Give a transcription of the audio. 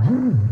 Ah!